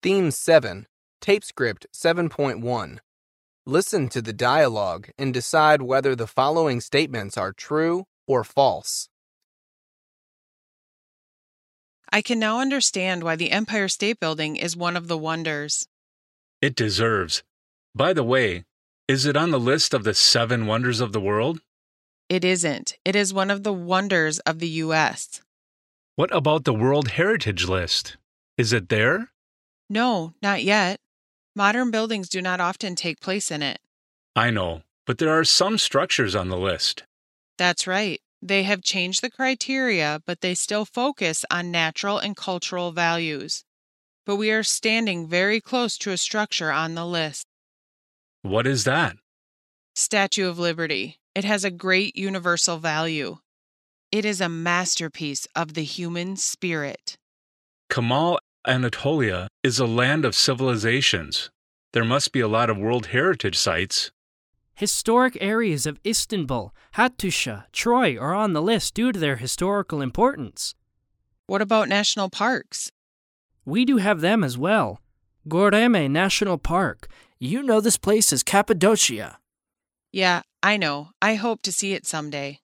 Theme 7, Tape Script 7.1. Listen to the dialogue and decide whether the following statements are true or false. I can now understand why the Empire State Building is one of the wonders. It deserves. By the way, is it on the list of the seven wonders of the world? It isn't. It is one of the wonders of the U.S. What about the World Heritage List? Is it there? No, not yet. Modern buildings do not often take place in it. I know, but there are some structures on the list. That's right. They have changed the criteria, but they still focus on natural and cultural values. But we are standing very close to a structure on the list What is that? Statue of Liberty. It has a great universal value. It is a masterpiece of the human spirit. Kamal Anatolia is a land of civilizations. There must be a lot of World Heritage sites. Historic areas of Istanbul, Hattusha, Troy are on the list due to their historical importance. What about national parks? We do have them as well. Goreme National Park. You know this place as Cappadocia. Yeah, I know. I hope to see it someday.